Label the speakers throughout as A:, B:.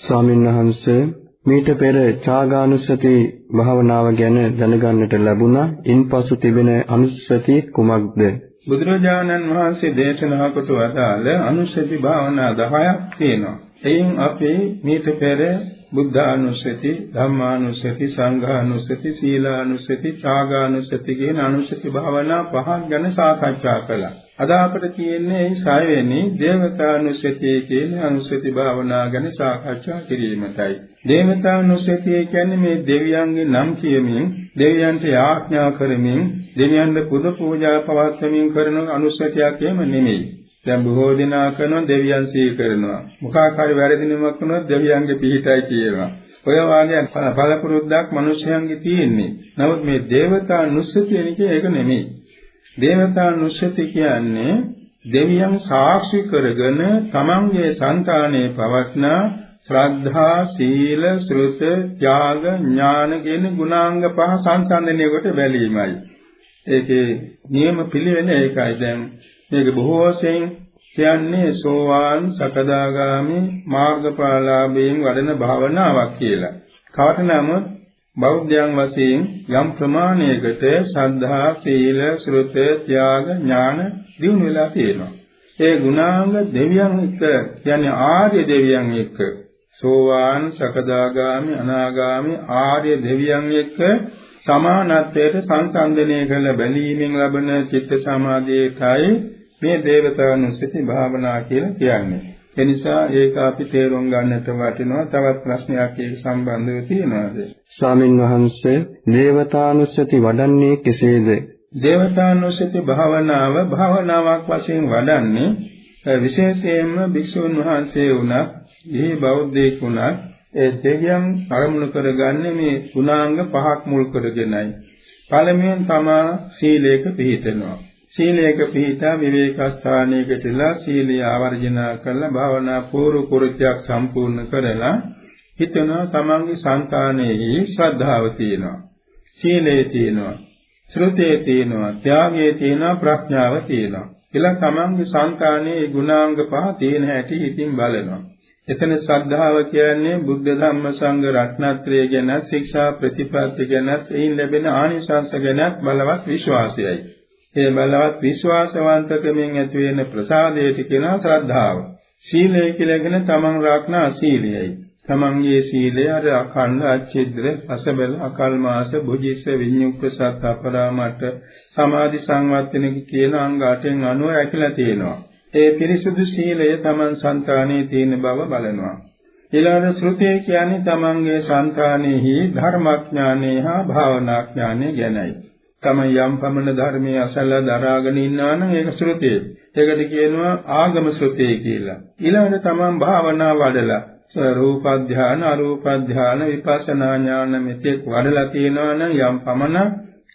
A: ස්වාමින්වහන්සේ මීට පෙර චාගානුස්සති භාවනාව ගැන දැනගන්නට ලැබුණා. ඉන්පසු තිබෙන අනුස්සති කුමක්ද?
B: බුදුරජාණන් වහන්සේ දේශනා කොට වදාළ අනුස්සති භාවනා 10ක් තියෙනවා. එයින් අපි මීට පෙර බුද්ධානුස්සති, ධම්මානුස්සති, සංඝානුස්සති, සීලානුස්සති, ඡාගානුස්සති කියන අනුස්සති භාවනා පහක් ගැන සාකච්ඡා කළා. අද අපිට තියෙන්නේ මේ සයවෙනි දේවතානුස්සතිය කියන අනුස්සති භාවනා ගැන සාකච්ඡා කිරීමටයි. දේවතානුස්සතිය කියන්නේ මේ දෙවියන්ගේ නම් කියමින්, දෙවියන්ට යාඥා කරමින්, දෙවියන්ට පුද පූජා පවත්වමින් කරන අනුස්සතියක් එහෙම නෙමෙයි. දැන් බොහෝ දෙනා කරනවා දෙවියන් සිහි කරනවා. මොකක් හරි වැරදිනමක් වුණොත් දෙවියන්ගේ පිහිටයි කියනවා. ඔය වාගේ පළපුරුද්දක් මිනිස්යන්ගේ තියෙන්නේ. නමුත් මේ දේවතා නුස්සතිය නිකේ ඒක නෙමෙයි. දේවතානුස්සති කියන්නේ දෙවියන් සාක්ෂි කරගෙන තමන්ගේ సంతානයේ පවස්නා ශ්‍රද්ධා, සීල, ශ්‍රුත, ත්‍යාග, ඥාන කියන ගුණාංග පහ සංසන්දනය කොට බැලීමයි. ඒකේ නියම පිළිවෙල ඒකයි. දැන් මේක බොහෝ වශයෙන් කියන්නේ සෝවාන්, සකදාගාමි, මාර්ගඵලාභයෙන් වඩන භාවනාවක් කියලා. කාට නමුත් බෞද්ධයන් වශයෙන් යම් ප්‍රමාණයකට ශ්‍රද්ධා, සීල, ශ්‍රුත, ත්‍යාග, ඥාන දිනු වෙලා තියෙනවා. ඒ ගුණාංග දෙවියන් එක්ක කියන්නේ ආර්ය දෙවියන් එක්ක සෝවාන්, සකදාගාමි, අනාගාමි ආර්ය දෙවියන් එක්ක සමානත්වයට සංසන්දනය කළ බැලීමෙන් ලබන චිත්ත සමාධියයි මේ දේවතානුස්සති භාවනා කියලා කියන්නේ. එනිසා ඒක අපි තේරුම් ගන්නට වටිනවා. තවත් ප්‍රශ්නයක් ඒක සම්බන්ධව තියෙනවාද?
A: ස්වාමින් වහන්සේ දේවතානුස්සති වඩන්නේ කෙසේද?
B: දේවතානුස්සති භාවනාව භාවනාවක් වශයෙන් වඩන්නේ විශේෂයෙන්ම භික්ෂුන් වහන්සේ වුණත්, ඊ බෞද්ධයෙක් වුණත් ඒ දෙවියන් අරමුණු කරගන්නේ මේ ගුණාංග පහක් මුල් කරගෙනයි. පළමුවෙන් තමා සීලයක පිළිපදිනවා. සීලයක පිහිටා විවේක ස්ථානයකටලා සීලය ආවර්ජනා කරලා භාවනා පූර්ව කුරුත්‍යක් සම්පූර්ණ කරලා හිතනවා තමන්ගේ සංකානයේ ශ්‍රද්ධාව තියෙනවා. සීලය තියෙනවා. ශ්‍රුතේ තියෙනවා. ත්‍යාගයේ තියෙනවා. ප්‍රඥාව තියෙනවා. කියලා තමන්ගේ සංකානයේ ගුණාංග පහ තියෙන හැටි හිතින් බලනවා. එතන ශ්‍රද්ධාව කියන්නේ බුද්ධ ධම්ම සංඝ රත්නත්‍රය ගැන ශික්ෂා ප්‍රතිපත්ති ගැන එයින් ලැබෙන ආනිසංස ගැන බලවත් විශ්වාසයයි. ඒ බලවත් විශ්වාසවන්තකමින් ඇති වෙන ප්‍රසාදයට කියනවා ශ්‍රද්ධාව. සීලය කියලා කියන තමන් රාක්නා සීලයයි. තමන්ගේ සීලය අර අඛණ්ඩ අච්චිද්‍ර අසබල අකල්මාස බුජිස්ස විඤ්ඤුක්කසත් අපරාමට සමාධි සංවර්ධනක කියන අංග 8න් අනුව ඇකිලා තියෙනවා. ඒ පිරිසුදු සීලය තමන් సంతානයේ තියෙන බව බලනවා. ඊළඟ ශ්‍රුතිය කියන්නේ තමන්ගේ సంతානෙහි ධර්මඥානෙ හා භාවනාඥානෙ ගැනයි. තමයි යම් පමණ ධර්මයේ අසල දරාගෙන ඉන්නවා නම් ඒක ශ්‍රුතිය. ඒකට කියනවා ආගම ශ්‍රුතිය කියලා. ඊළඟට තමන් භාවනා වඩලා රූප ධාන, අරූප ධාන, විපස්සනා ඥාන මෙතෙක් වඩලා තියෙනවා නම් යම් පමණ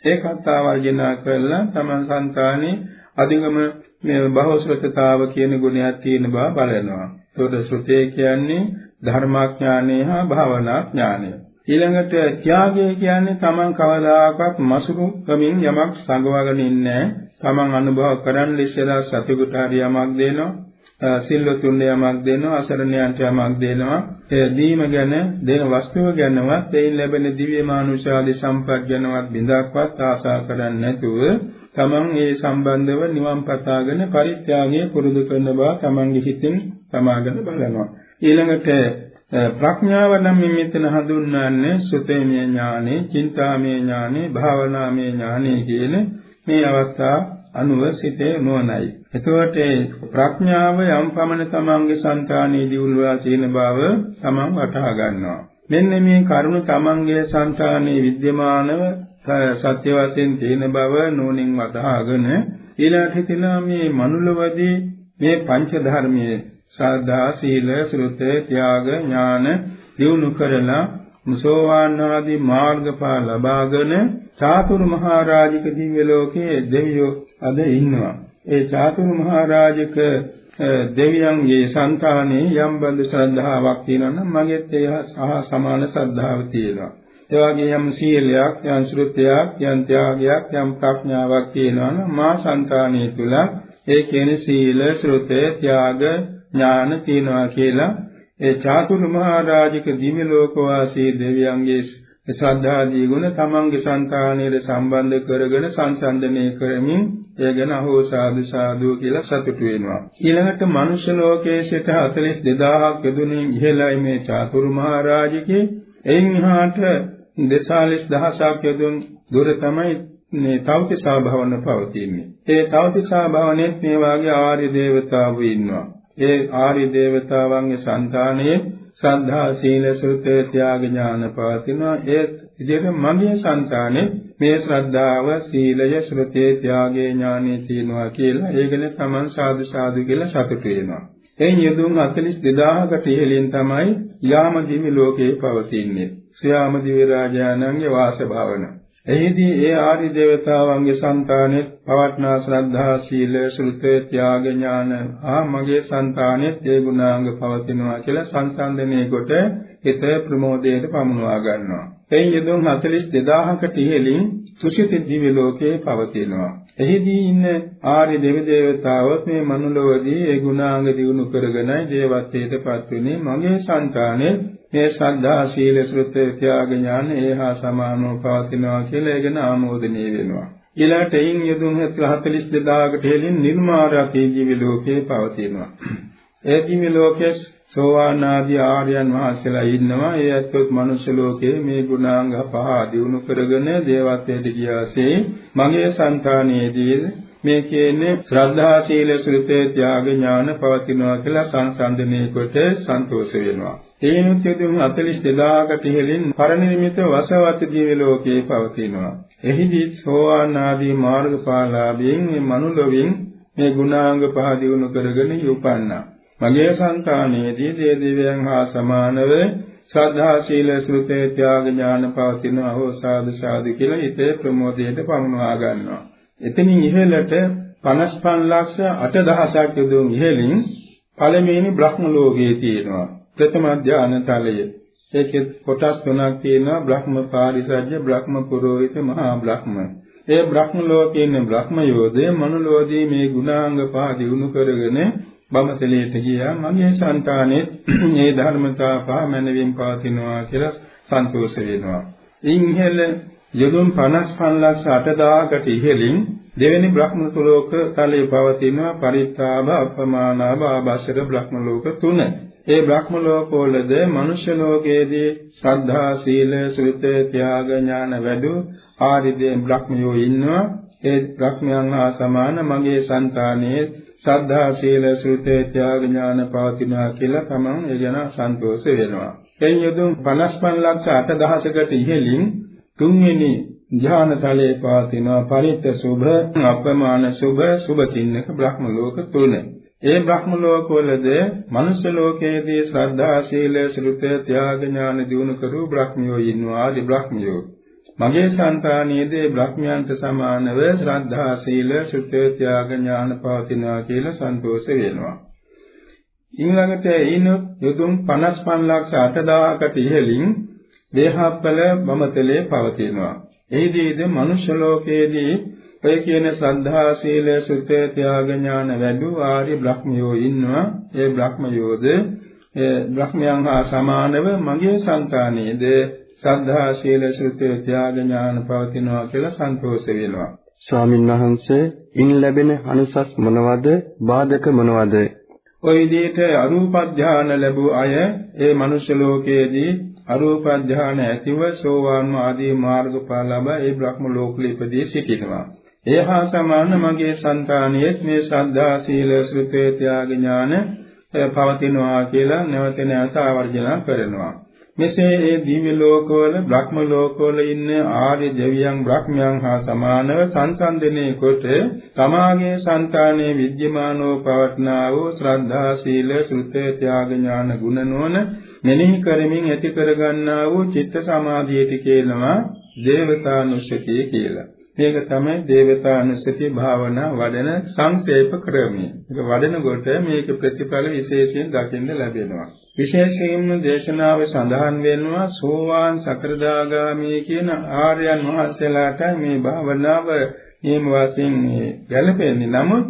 B: ඒකත් ආවර්ජනා කරලා තමන් సంతානේ අධිගම මේ බහුශ්‍රතතාව කියන ගුණයක් තියෙන බව බලනවා. ඒකට ශ්‍රුතිය කියන්නේ ධර්මාඥානය හා භාවනා ඥානය. ඊළඟට ත්‍යාගය කියන්නේ තමන් කවදාකවත් මසුරු කමින් යමක් සංගවාගෙන ඉන්නේ තමන් අනුභව කරන්න ඉස්සෙල්ලා සතුටුට හරි යමක් දෙනවා. සිල්වතුන් යමක් දෙනවා. අසරණයන්ට යමක් දෙනවා. ඒ දීම ගැන දෙන වස්තුව ගැනවත් එයින් ලැබෙන දිව්‍ය මානුෂාදී සම්පත් ගැනවත් බිඳක්වත් ආශා කරන්නේ නැතුව තමන් ඒ සම්බන්ධව නිවන් පතාගෙන පරිත්‍යාගය පුරුදු කරන බව තමන්ගේ හිතින් සමාගෙන බලනවා. ඊළඟට ප්‍රඥාව නම් මෙතන හඳුන්වන්නේ සුතේමය ඥානෙ, චින්තාමය ඥානෙ, භාවනාමය ඥානෙ කියන මේ අවස්ථා අනුව සිතේ නොනයි. එතකොට ප්‍රඥාව යම් පමණ තමන්ගේ సంతානෙ දියුල්වා සීන බව තමන් වටහා ගන්නවා. මෙන්න මේ කරුණ තමන්ගේ సంతානෙ विद्यමානව සත්‍ය වශයෙන් තියෙන බව නෝනින් වදාගෙන ඊළඟට හිතලා මේ මනුලවදී මේ පංච ධර්මයේ ශ්‍රද්ධා සීල සෘත ත්‍යාග ඥාන දියුණු කරලා මුසෝවාන් ආදී මාර්ගඵල ලබාගෙන චාතුරු මහරජික දිව්‍ය ලෝකයේ දෙවියෝ අද ඉන්නවා. ඒ චාතුරු මහරජික දෙවියන්ගේ సంతානේ යම් බඳ ශ්‍රද්ධාවක් තියෙනවා නම් මගෙත් ඒ සහ සමාන ශ්‍රද්ධාව තියෙනවා. ඒ වගේ යම් සීලයක්, යම් ශ්‍රෘතියක්, යම් ත්‍යාගයක්, යම් ප්‍රඥාවක් තියෙනවා නම් මා సంతානේ තුල ඒ කියන්නේ සීල, ශ්‍රෘතේ, ත්‍යාග ඥාන තියනවා කියලා ඒ චාතුරු මහරජික දිව්‍ය ලෝකවාසී දෙවියන්ගේ ශ්‍රද්ධාදී ගුණ තමන්ගේ సంతානයේ සම්බන්ධ කරගෙන සංසන්දනය කරමින් ඒ ගැන අහෝ සාදු සාදු කියලා සතුටු වෙනවා. ඊළඟට මනුෂ්‍ය ලෝකයේ සිට 42000ක් යදුනින් ඉහළයි මේ චාතුරු මහරජිකේ එයින් එහාට 42000ක් යදුන් දුර තමයි මේ තවතිසා භවන පවතින්නේ. ඒ තවතිසා භවනේ මේ වාගේ ආර්ය දේවතාවු ඉන්නවා. ඒ ආරි දේවතාවන්ගේ సంతානයේ ශ්‍රද්ධා සීල සුත ත්‍යාග ඥාන පවතිනවා. ඒ විදිහට මගේ సంతානේ මේ ශ්‍රද්ධාව සීලය සුතේ ත්‍යාගේ ඥානෙ තියෙනවා කියලා ඒකනේ Taman සාදු සාදු කියලා සතුට වෙනවා. එයින් යදුන් 42000කට ඉහළින් තමයි යාම දිවි ලෝකේ පවතින්නේ. සයාම දිවි රාජානන්ගේ වාස භාවනා. එෙහිදී ඒ ආර්ය දේවතාවන්ගේ సంతානෙ පවත්නා ශ්‍රද්ධා සීල සෘතේ ත්‍යාග ඥාන ආ මගේ సంతානෙ ඒ ගුණාංග පවතිනවා කියලා සංසන්දනයේ කොට හිත ප්‍රමෝදයට පමුණවා ගන්නවා. එයින් යදුන් 42000කට ඉහළින් සුසිත දිව්‍ය ලෝකයේ පවතිනවා. එහිදී ඉන්න ආර්ය දෙවදේවතාවොත් මේ මනුලොවදී ඒ ගුණාංග දිනු කරගෙනයි දේවත්වයටපත් වෙන්නේ. මගේ సంతානෙ මේ ශ්‍රද්ධා සීල සෘත ත්‍යාග ඥාන ඒහා සමානව පවතිනවා කියලා ඒකන ආමෝදනීය වෙනවා ඊළඟට එයින් යදුන් 42000කට හෙලින් නිර්මාරකී ජීවි ලෝකේ පවතිනවා ඒ ජීවි ලෝකයේ සෝවාන් ආදී ආර්යයන් වහන්සේලා ඉන්නවා. ඒ ඇත්තොත් මනුෂ්‍ය ලෝකයේ මේ ගුණාංග පහ දිනු කරගෙන දේවත්වයට ගියාසේ මගේ సంతානයේදී මේ කියන්නේ ශ්‍රද්ධා සීල සුරිතේ ත්‍යාග ඥාන පවතිනවා කියලා සංසන්දනය කොට සන්තෝෂ වෙනවා. ඒනුත් යදුන් 42000කට ඉහළින් පරිනිර්මිත වසවත් දිව්‍ය ලෝකයේ පවතිනවා. එහිදී සෝවාන් ආදී මාර්ගඵලාභයෙන් මේ මනුලොවින් මේ ගුණාංග පහ දිනු කරගෙන යුපන්නා. මගේ సంతානයේදී දේ දෙවියන් හා සමානව ශ්‍රද්ධා සීල සෘතේ ත්‍යාග ඥාන පවතින අහෝ සාදු සාදු කියලා හිතේ ප්‍රමෝදයට පමුණවා ගන්නවා. එතනින් ඉහළට 55 ලක්ෂ 8000ක් යදුන් ඉහළින් පළමුවෙනි බ්‍රහ්ම ලෝකයේ තියෙනවා. ප්‍රථම ධානය තලය. ඒකේ කොටස් තුනක් තියෙනවා බ්‍රහ්ම පාරිසජ්‍ය බ්‍රහ්ම පුරෝහිත මහා බ්‍රහ්ම. ඒ බ්‍රහ්ම ලෝකයේ ඉන්න බ්‍රහ්ම යෝධය මනුලෝකයේ මේ ගුණාංග පහ දිනු කරගෙන බඹතලයට ගියා මගේ సంతානෙත් මේ ධර්මතා පහ මනවින් පවතිනවා කියලා සන්තෝෂ වෙනවා. ඉන්හෙල යදුන් 55 ලක්ෂ 8000කට ඉහළින් දෙවෙනි බ්‍රහ්ම ලෝක තලයේ පවතිනවා පරිත්තාභ අපමානාභ ආභාෂක බ්‍රහ්ම ලෝක තුන. ඒ බ්‍රහ්ම ලෝකවලද මනුෂ්‍ය ලෝකයේදී ශ්‍රද්ධා සීල සුවිත ත්‍යාග ඥාන වැඩු ආරිදේ බ්‍රහ්මයෝ ඉන්නවා. ඒ බ්‍රහ්මයන් හා සමාන මගේ సంతානයේ සද්ධා සීල සුතේ ත්‍යාග ඥාන පවතිනවා කියලා තමන් ඒ ගැන සන්තෝෂ වෙනවා. එයින් යොදුන් 55 ලක්ෂ 8000කට ඉහළින් තුන්වෙනි ධ්‍යාන තලයේ පවතිනවා පරිත්ත සුභ අප්‍රමාණ සුභ සුභ කින්නක බ්‍රහ්ම ලෝක තුන. ඒ බ්‍රහ්ම ලෝකවලද මනුෂ්‍ය ලෝකයේදී ශ්‍රද්ධා සීල සුත ත්‍යාග ඥාන දිනු කරු බ්‍රහ්මියෝ ඉන්නවා ආදි බ්‍රහ්මියෝ මගේ సంతානියේදී බ්‍රහ්මයන්ට සමානව ශ්‍රද්ධා සීල සුත්‍ය ත්‍යාග ඥාන පවතිනවා කියලා සන්තෝෂ වෙනවා. ඊළඟට ඊනොත් යොදුන් 55 ලක්ෂ 8000කට ඉහළින් දේහප්පල බමතලේ පවතිනවා. එහිදීද මනුෂ්‍ය ලෝකයේදී ඔය කියන ශ්‍රද්ධා සීල සුත්‍ය ත්‍යාග ඥාන වැඩි ආර්ය බ්‍රහ්මයෝ ඉන්නවා. ඒ බ්‍රහ්මයෝද ඒ බ්‍රහ්මයන් හා සමානව මගේ సంతානයේද ශ්‍රද්ධා ශීල සුත්‍ය ත්‍යාග ඥාන පවතිනවා කියලා සන්තෝෂ වෙනවා.
A: ස්වාමින් වහන්සේ ඉන් ලැබෙන අනුසස් මොනවද? බාධක මොනවද?
B: ඔය විදිහට අරූප ධානය ලැබූ අය ඒ මනුෂ්‍ය ලෝකයේදී අරූප ඥාන ඇතිව සෝවාන් ආදී මාර්ගඵල ලබ ඒ බ්‍රහ්ම ලෝකලි ඉපදී සිටිනවා. ඒ හා සමාන මගේ సంతානයේ මේ ශ්‍රද්ධා සීල ශ්‍රුතේ ත්‍යාග ඥාන පවතිනවා කියලා නැවත නැවත ආවර්ජන කරනවා. මෙසේ ඒ දිව්‍ය ලෝකවල බ්‍රහ්ම ලෝකවල ඉන්න ආර්ය දෙවියන් බ්‍රහ්මයන් හා සමානව සංසන්දනයේ කොට තමාගේ సంతානයේ විද්‍යමානව පවත්නා වූ ශ්‍රද්ධා සීල සුත්‍ය ත්‍යාග ඥාන ගුණ නොන මෙනෙහි කරමින් ඇති කරගන්නා වූ චිත්ත සමාධියට කියනවා දේවතානුස්සතිය කියලා. මේක තමයි දේවතානුස්සති භාවනා වඩන සංක්ෂේප ක්‍රමය. ඒක වඩනකොට මේක ප්‍රතිඵල විශේෂයෙන් දකින්න ලැබෙනවා. විශේෂයෙන්ම දේශනාවේ සඳහන් වෙනවා සෝවාන් සකරදාගාමී කියන ආර්යයන් වහන්සේලාට මේ භාවනාව නියම වශයෙන් ගැලපෙන්නේ. නමුත්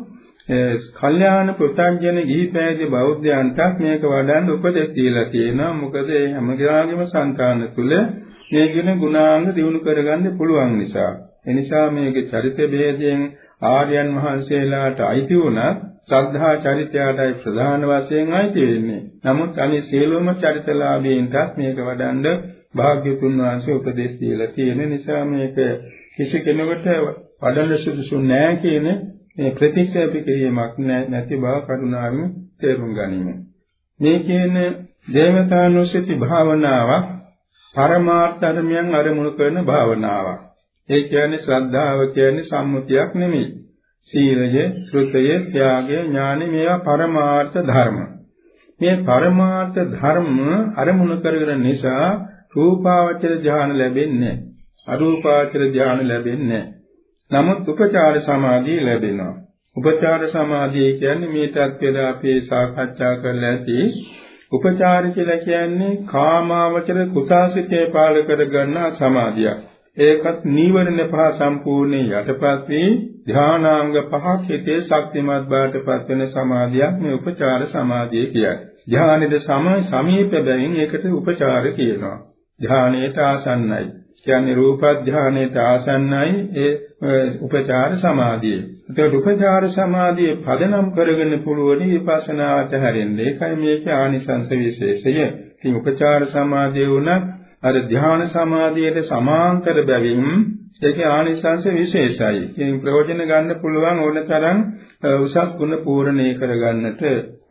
B: කල්යාණ පුතග්ජන ගිහි පැවිදි බෞද්ධයන්ටත් මේක වඩන්න උපදෙස් දීලා තියෙනවා. මොකද ඒ හැම කෙනාගේම సంతාන තුල මේ කියන ගුණාංග දිනු කරගන්න පුළුවන් නිසා. එනිසා මේකේ චරිත ભેදයෙන් ආර්යයන් වහන්සේලාට අයිති වුණා ශ්‍රද්ධා චරිතයටයි ප්‍රධාන වශයෙන් අයිති වෙන්නේ. නමුත් අනිත් සියලුම චරිතලාභීන්ටත් මේක වඩන්න භාග්‍යතුන් වහන්සේ උපදෙස් දීලා තියෙන නිසා මේක කිසි කෙනෙකුට වඩන්න සුදුසු නෑ කියන මේ ප්‍රතික්ෂේප කිරීමක් නැති බව කරුණාවෙන් තේරුම් ගනිමු. මේ කියන දේවතානුස්සති භාවනාවක් පරමාර්ථ ධර්මයන් අරමුණු කරන භාවනාවක්. ඒ කියන්නේ ශ්‍රද්ධාව කියන්නේ සම්මුතියක් නෙමෙයි. සීලය, ශ්‍රුතය, ත්‍යාගය, ඥානෙ මේවා පරමාර්ථ ධර්ම. මේ පරමාර්ථ ධර්ම අරමුණු කරගෙන නිසා රූපාවචර ධ්‍යාන ලැබෙන්නේ අරූපාවචර ධ්‍යාන ලැබෙන්නේ නමුත් උපචාර සමාධිය ලැබෙනවා. උපචාර සමාධිය කියන්නේ මේටත් පෙර අපි සාකච්ඡා කරලා ඇති උපචාර කියලා කියන්නේ කාමාවචර කුසාසිතේ පාල කර ගන්නා සමාධියක්. ඒකත් නීවරණ පහ සම්පූර්ණයෙන් යටපත් වී ධානාංග පහක් හිතේ ශක්තිමත් බාටපත් වෙන සමාධියක් මේ උපචාර සමාධිය කියන්නේ. ධානයේද සම සමීප බැවින් ඒකට උපචාර කියනවා. ධානයට ආසන්නයි. කියන්නේ රූප ධානයට ආසන්නයි ඒ උපචාර සමාධිය. ඒකට උපචාර සමාධිය පදනම් කරගෙන පුළුවන් විපස්සනාවට හැරෙන්නේ. ඒකයි මේකේ ආනිසංස විශේෂය. ඉතින් උපචාර සමාධිය වුණත් අර ධ්‍යාන සමාධියට සමාන්තර බැවින් ඒකේ ආනිසංස විශේෂයි. ඉතින් ප්‍රයෝජන ගන්න පුළුවන් ඕනතරම් උසස් ගුණ පූර්ණේ කරගන්නට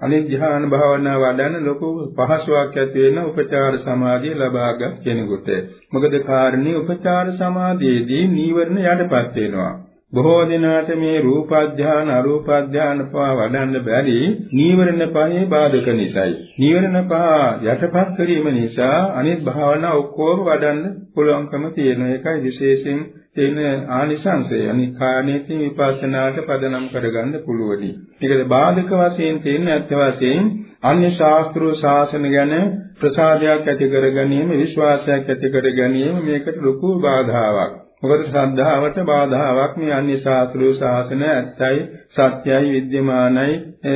B: අනිත් ධ්‍යාන භාවනා වඩන ලොකු පහසුවක් ඇති වෙන උපචාර සමාධිය ලබාගත් කෙනෙකුට. මොකද කාරණේ උපචාර සමාධියේදී නීවරණ යටපත් වෙනවා. බොහෝ දිනාට මේ රූප අධ්‍යාන අරූප අධ්‍යාන පහ වඩන්න බැරි නීවරණ පහේ බාධක නිසායි. නීවරණ පහ යටපත් කිරීම නිසා අනිත් භාවනා ඔක්කොම වඩන්න පුළුවන්කම තියෙන එකයි විශේෂයෙන් තියෙන ආනිසංසය. අනිත් කාණේකින් විපස්සනාට පදනම් කරගන්න පුළුවනි. ඒකද බාධක වශයෙන් තියෙන ඇත්ත වශයෙන් අන්‍ය ශාස්ත්‍රීය ශාසන ගැන ප්‍රසාදයක් ඇති කර ගැනීම විශ්වාසයක් ඇති කර ගැනීම මේකට ලොකු බාධාවක්. මොකද ශ්‍රද්ධාවට බාධාවක් මේ අන්‍ය ශාස්ත්‍රීය ශාසන ඇත්තයි සත්‍යයි විද්‍යමානයි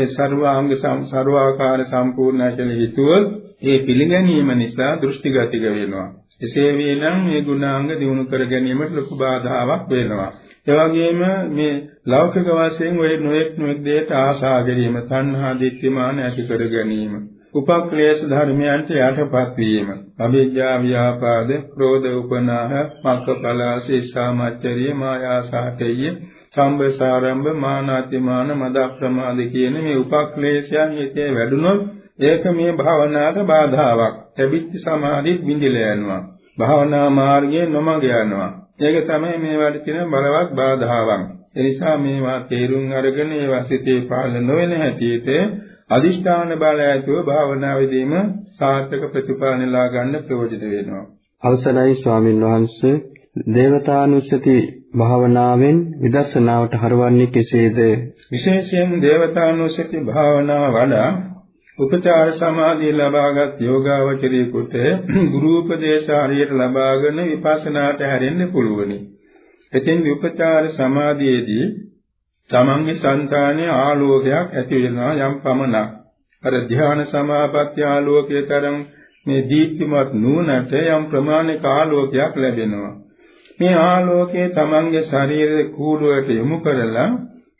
B: සර්වාංග සර්වාකාර සම්පූර්ණයි කියලා හිතුවොත් ඒ පිළිගැනීම නිසා දෘෂ්ටිගතික වෙනවා. එසේ වේනම් මේ ගුණාංග දිනු කර ගැනීමට ලොකු බාධාවක් වෙනවා. ඒ වගේම මේ ලෞකික වශයෙන් ඔය නොඑක් නොඑක් දෙයට ආශා කිරීම, තණ්හා දිට්ඨිමාන ඇති කර ගැනීම, උපක්ලේශ ධර්මයන්ට යටපත් වීම. අවිජ්ජා ව්‍යාපාද ක්‍රෝධ උපනාහ මක්කපලාසී සාමච්චරිය මායාසාතේය සම්බසාරම්භ මානාතිමාන මද ප්‍රමාද කියන මේ උපක්ලේශයන් හිතේ වැඩුණොත් ඒක මේ භාවනාවට බාධාවක්. ලැබිච්ච සමාධිත් බිඳිලා යනවා. භාවනා මාර්ගයේ නොමග යනවා. ඒක තමයි මේ වල තියෙන බලවත් බාධාවක්. එනිසා මේවා තේරුම් අරගෙන ඒවා සිතේ පාලන නොවන හැටියට අදිෂ්ඨාන බල ඇතුව භාවනාවේදීම සාර්ථක ප්‍රතිඵල නෙලා ගන්න ප්‍රයෝජිත වෙනවා.
A: අවසරයි ස්වාමින් වහන්සේ දේවතානුස්සති භාවනාවෙන් විදර්ශනාවට හරවන්නේ කෙසේද?
B: විශේෂයෙන් දේවතානුස්සති භාවනාව වඩා උපචාර සමාධිය ලබාගත් යෝගාවචරයෙකුට ගුරු උපදේශ හරියට ලබාගෙන විපස්සනාට හැරෙන්න පුළුවනි. එතෙන් උපචාර සමාධියේදී තමන්ගේ సంతානයේ ආලෝකයක් ඇති වෙනවා යම් පමණක්. අර ධ්‍යාන සමාපatti ආලෝකයේ තරම් මේ දීප්තිමත් නුවණට යම් ප්‍රමාණික ආලෝකයක් ලැබෙනවා. මේ ආලෝකයේ තමන්ගේ ශරීරයේ කූඩුවට යොමු කරලා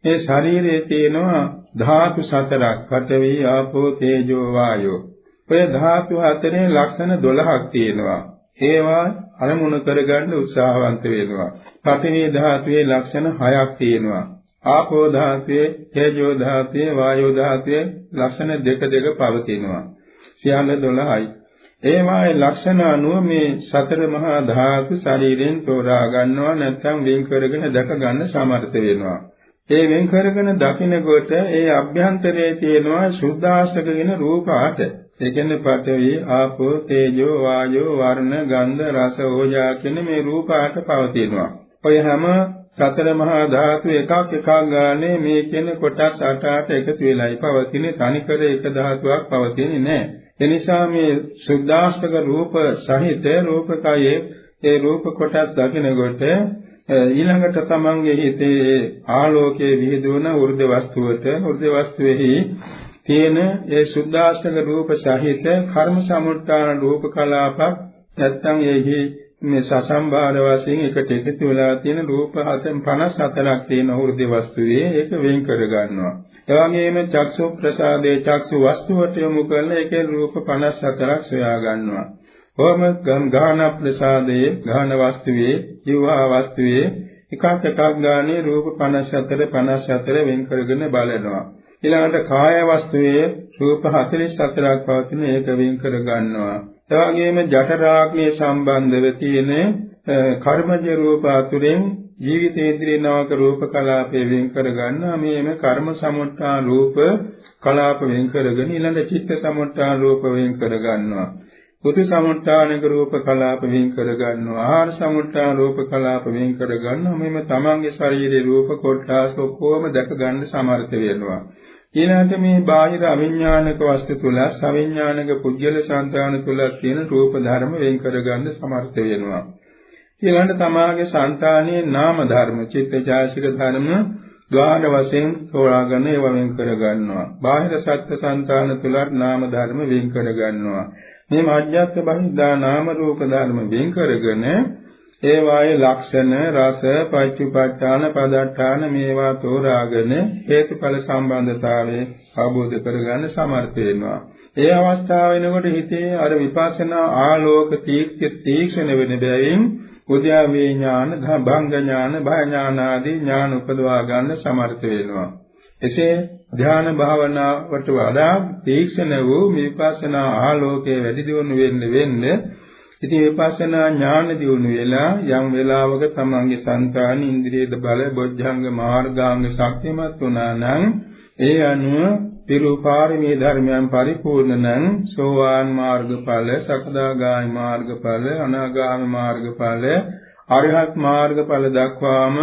B: මේ ශරීරයේ තියෙනවා ධාතු සතරක් පඨවි ආපෝ තේජෝ වායෝ. ඔය ධාතු හතරේ ලක්ෂණ 12ක් තියෙනවා. ඒවා අරමුණු කරගන්න උත්සාහවන්ත වෙනවා. පඨවි ධාතුවේ ලක්ෂණ 6ක් තියෙනවා. ආපෝ ධාතුවේ, තේජෝ ධාතුවේ, වායෝ ධාතුවේ ලක්ෂණ දෙක දෙක පවතිනවා. සියල්ල 12යි. ඒවායේ ලක්ෂණ අනුව මේ සතර මහා ධාතු ශරීරයෙන් තෝරා ගන්නවා නැත්නම් වෙන් කරගෙන දැක ගන්න සමර්ථ වෙනවා. ඒ වෙන් කරගෙන දකින්නකොට ඒ අභ්‍යන්තරයේ තියෙනවා සුද්ධාෂ්ටකගෙන රූප ආට. ඒ කියන්නේ පඨවි, ආපෝ, තේජෝ, වායෝ, වර්ණ, ගන්ධ, රස, ඕජා කියන මේ රූප ආට පවතිනවා. ඔය හැම සතර මහා ධාතු එකක් එකක් ගානේ මේ කියන කොටස් 8 8 එකතු වෙලායි පවතින තනිකර එක ධාතුවක් පවතින්නේ නැහැ. එනිසා මේ සුද්ධාෂ්ටක රූප සහිත රූපකයේ ඒ රූප කොටස් දකිනකොට ඊළඟට තමන්ගේ හිතේ ආලෝකයේ විහිදුවන වෘද්ධ වස්තුවට වෘද්ධ වස්තුවේහි තියෙන ඒ සුද්ධාෂ්ටක රූප සහිත කර්ම සමුත්‍රාණ රූප කලාපක් නැත්නම් එහි මේ සසම්බාධ වශයෙන් එකට එකතු වෙලා තියෙන රූප 54ක් තියෙන හෘදේ වස්තුවේ ඒක වෙන් කර ගන්නවා. ඒ වගේම චක්සු ප්‍රසාදේ චක්සු වස්තුවට යොමු කරන එකේ රූප 54ක් සොයා ගන්නවා. කොහොම ගාන ප්‍රසාදයේ ගාන වස්තුවේ ජීවා වස්තුවේ එකක් එකක් ගානේ රූප 54 54 වෙන් කරගෙන බලනවා. ඊළඟට කාය වස්තුවේ රූප 44ක් පවතින ඒක වෙන් කර ගන්නවා. එවාගෙම ජඨරාග්නේ සම්බන්ධව තියෙන කර්මජ රූප අතුරෙන් ජීවිතේන්ද්‍රිය නාමක රූප කලාපේ වෙන් කර ගන්නවා මේම කර්ම සමුත්ථා රූප කලාප වෙන් කරගෙන ඊළඟ චිත්ත සමුත්ථා රූප වෙන් කර ගන්නවා පුතු සමුත්ථානික රූප කලාප වෙන් කර ගන්නවා ආහාර සමුත්ථාන රූප කලාප වෙන් කර ගන්නවා මේම තමන්ගේ ශරීරයේ රූප කොටස් ඔක්කොම දැක ගන්න සමර්ථ වෙනවා. ඊළඟට මේ බාහිර අවිඥානික වස්තු තුල සවිඥානික පුජ්‍යල සංතාන තුල තියෙන රූප ධර්ම වෙන් කරගන්න සමර්ථ වෙනවා. ඊළඟට තමාගේ సంతානයේ නාම ධර්ම, චිත්තචෛසික ධර්ම ද්වාර වශයෙන් තෝරාගෙන ඒවා වෙන් කරගන්නවා. බාහිර සත්ත්ව సంతාන තුලත් නාම ධර්ම වෙන් කරගන්නවා. මේ මාජ්‍යත්ව බහිද්දා නාම රූප ධර්ම වෙන් කරගෙන ඒ වායේ ලක්ෂණ රස පච්චුපට්ඨාන පදට්ඨාන මේවා තෝරාගෙන හේතුඵල සම්බන්ධතාවය අවබෝධ කරගන්න සමර්ථ වෙනවා. ඒ අවස්ථාව වෙනකොට හිතේ අර විපස්සනා ආලෝක තීක්ෂණ වෙන බැවින් උද්‍යාවේ ඥාන, භංග ඥාන, භය ඥාන ආදී ඥාන උපදවා ගන්න සමර්ථ වෙනවා. එසේ ධ්‍යාන භාවනාවට වඩා තීක්ෂණ වූ විපස්සනා ආලෝකයේ වැඩි දියුණු වෙන්න වෙන්නේ ඉතින් විපස්සනා ඥාන දියුණු වෙලා යම් වෙලාවක තමන්ගේ సంతාන ඉන්ද්‍රියද බල බොජ්ජංග මාර්ගාංග ශක්තිමත් වුණා නම් ඒ අනුව පිරුපාරමී ධර්මයන් පරිපූර්ණ නම් සෝවාන් මාර්ගඵල සකදාගාමි මාර්ගඵල අනාගාමි මාර්ගඵල අරිහත් මාර්ගඵල දක්වාම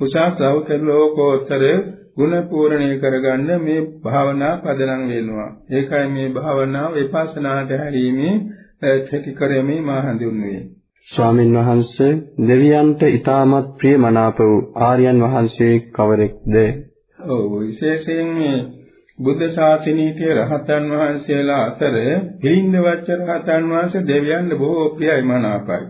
B: උසස් ලෞකික ලෝකෝත්තර ගුණ පූර්ණේ කරගන්න මේ භාවනා පදනම් වෙනවා. ඒකයි මේ භාවනාව විපස්සනාට හැරීමේ කෙටි කරෙමි මා හඳුන්වන්නේ.
A: ස්වාමින් වහන්සේ දෙවියන්ට ඊටමත් ප්‍රියමනාප වූ ආර්යයන් වහන්සේ කවරෙක්ද?
B: ඔව් විශේෂයෙන් බුද්ධ ශාසනීය රහතන් වහන්සේලා අතර පිළිඳ වච්ච රහතන් වහන්සේ දෙවියන්ට බොහෝ ප්‍රියයි මනාපයි.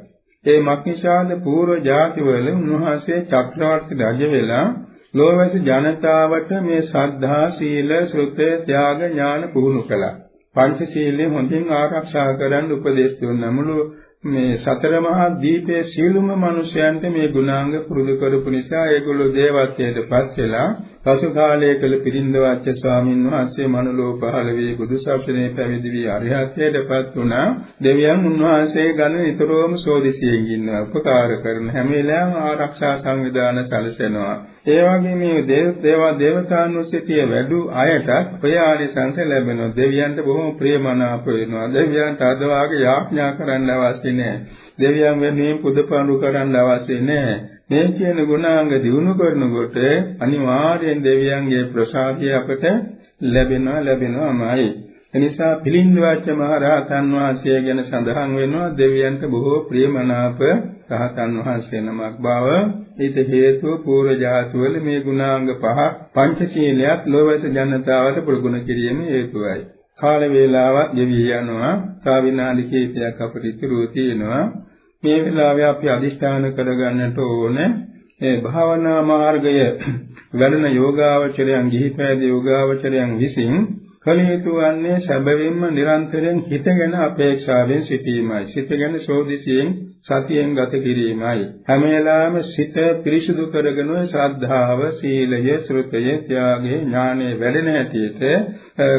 B: ඒ මක්නිසාද පූර්ව ජාතිවල උන්වහන්සේ චක්‍රවර්ති රජ වෙලා ලෝවැසි ජනතාවට මේ ශ්‍රද්ධා සීල ශ්‍රුතේ ත්‍යාග ඥාන පුහුණු කළා. පංචශීලයේ හොඳින් ආරක්ෂා කරන්න උපදෙස් දුන්නා. මුළු මේ සතර මහා දීපයේ සීලුම මිනිසයන්ට මේ ගුණාංග පුරුදු කරපු නිසා ඒගොල්ලෝ දේවත්වයට පත් වෙලා පසු කාලයේ කළ පිරින්දවච්ච ස්වාමීන් වහන්සේ මනුලෝ පහළ වී බුදු සසුනේ පැවිදි වී අරිහත්ත්වයට පත් වුණා. දෙවියන් උන්වහන්සේ ගණ නිතරම සෝදිසියෙන් ඉන්නවා. උපකාර කරන හැම වෙලාවෙම ආරක්ෂා සංවිධාන සැලසෙනවා. ඒ වගේ මේ දේව දේවා දේවතානුස්සතිය වැඩි අයට ප්‍රයාරිසංස ලැබෙනවා. දෙවියන්ට බොහොම ප්‍රියමනාප වෙනවා. දෙවියන්ට අද වාගේ යාඥා කරන්න අවශ්‍ය නැහැ. දෙවියන් වෙනුවෙන් පුදපඬු කරන්න අවශ්‍ය නැහැ. මේ කියන ගුණාංග දිනු කරනකොට අනිවාර්යෙන් දෙවියන්ගේ ප්‍රසාදය අපට ලැබෙනවා ලැබෙනවාමයි. එනිසා පිළිඳ වාච්‍ය මහරහතන් වහන්සේ ගැන සඳහන් වෙනවා දෙවියන්ට බොහෝ ප්‍රියමනාප රහතන් වහන්සේ නමක් බව ඊට හේතුව පූර්ව ජාතවල මේ ගුණාංග පහ පංචශීලයක් ලෝවැස ජනතාවට ප්‍රගුණ කිරීම හේතුවයි. කාල වේලාවක් ගෙවි යනවා. තා විනාඩි කිහිපයක් අපිට ඉතුරු තියෙනවා. මේ වෙලාවේ අපි අදිෂ්ඨාන කරගන්නට ඕනේ මේ භාවනා මාර්ගය වැඩෙන යෝගාවචරයන් ගිහිපෑද යෝගාවචරයන් විසින් කල යුතු වන්නේ සැබවින්ම නිරන්තරයෙන් හිතගෙන අපේක්ෂාවෙන් සිටීමයි. සිතගෙන සෝදිසියෙන් සතියෙන් ගත කිරීමයි. හැම වෙලාවෙම සිත පිරිසුදු කරගෙන ශ්‍රද්ධාව, සීලය, ශ්‍රුතය, ත්‍යාගය, ඥානය වැඩෙන හැටියට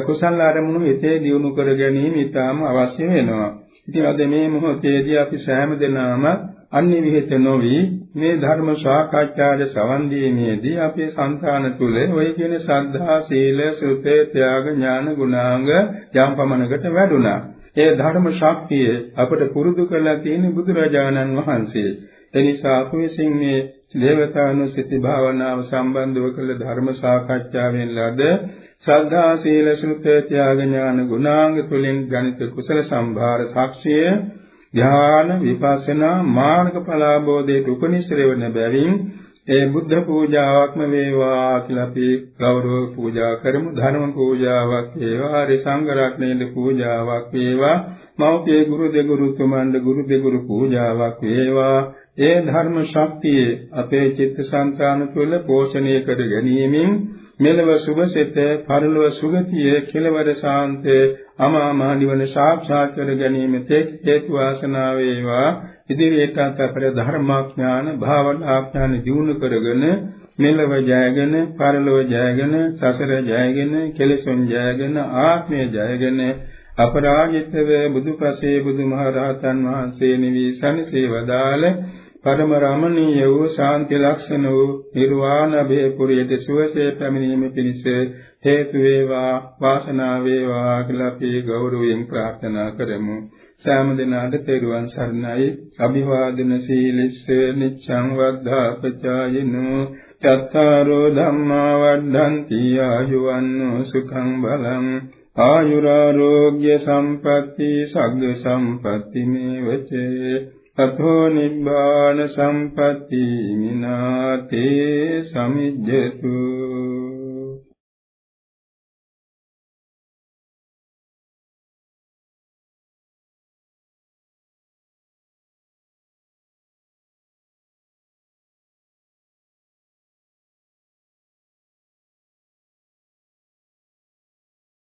B: කුසල අරමුණු හිතේ දියුණු කර ගැනීම ඉතාම අවශ්‍ය වෙනවා. ඉතින් අද මේ මොහොතේදී අපි සෑම දෙනාම අන්‍ය විහෙත නොවි මේ ධර්ම සාකච්ඡාවේ සවන් දීමේදී අපේ సంతාන තුල ඔය කියන ශ්‍රද්ධා සීල සුතේ ත්‍යාග ඥාන ගුණාංග යම් පමණකට වැඩුණා. ඒ ධර්ම ශක්තිය අපට පුරුදු කරලා තියෙන බුදුරජාණන් වහන්සේ. එනිසා අපි විසින් මේ දේවතානුස්සති භාවනාව සම්බන්ධව කළ ධර්ම සාකච්ඡාවෙන් ලද ශ්‍රද්ධා සීල සුතේ ත්‍යාග ඥාන ගුණාංග තුලින් ගණිත කුසල සම්භාර සාක්ෂිය ධ්‍යාන විපස්සනා මාර්ගඵල අවබෝධයට උපනිශ්‍රය වන බැවින් ඒ බුද්ධ පූජාවක්ම වේවා කියලා අපි ගෞරව පූජා කරමු. ධර්ම පූජාවක් වේවා හරි සංඝ රත්නයේ පූජාවක් වේවා මෞපිය ගුරු දෙගුරු තුමන්ද ගුරු දෙගුරු පූජාවක් වේවා. ඒ ධර්ම ශක්තිය අපේ චිත්තසංතාන තුළ පෝෂණය කර ගැනීමෙන් මෙලව සුභසිත පරලොව සුගතිය කෙලවර ශාන්තේ අමා මහ නිවන සාක්ෂාත් කර ගැනීම තෙක් හේතු වාසනා වේවා. ඉදිරියට අපේ ධර්මාඥාන භාවනාඥාන දියුණු කරගෙන මෙලව ජයගෙන පරලොව ජයගෙන සසර ජයගෙන කෙලෙසුන් ජයගෙන ආත්මය ජයගෙන අපරාජිතව බුදුපසේ බුදුමහරහතන් වහන්සේ නිවි සනසේ වදාළ පරම රමණීය වූ ශාන්ති ලක්ෂණ වූ නිර්වාණ භේපුරියට සුවසේ පැමිණීම පිණිස හේතු වේවා වාසනාව වේවා කියලා අපි ගෞරවයෙන් ප්‍රාර්ථනා කරමු. සෑම දිනකට තෙරුවන් සරණයි. අභිවාදන සීලිස්ස නිච්ඡං වද්ධාපචායිනෝ චත්තාරෝ ධම්මා වද්ධන්ති ආයුවන්නෝ සුඛං බලං ආයුරාෝග්‍ය සම්පatti සග්ග සම්පatti මේවචේ තතෝ නිබ්බාන සම්පatti මිනාතේ සමිජ්ජතු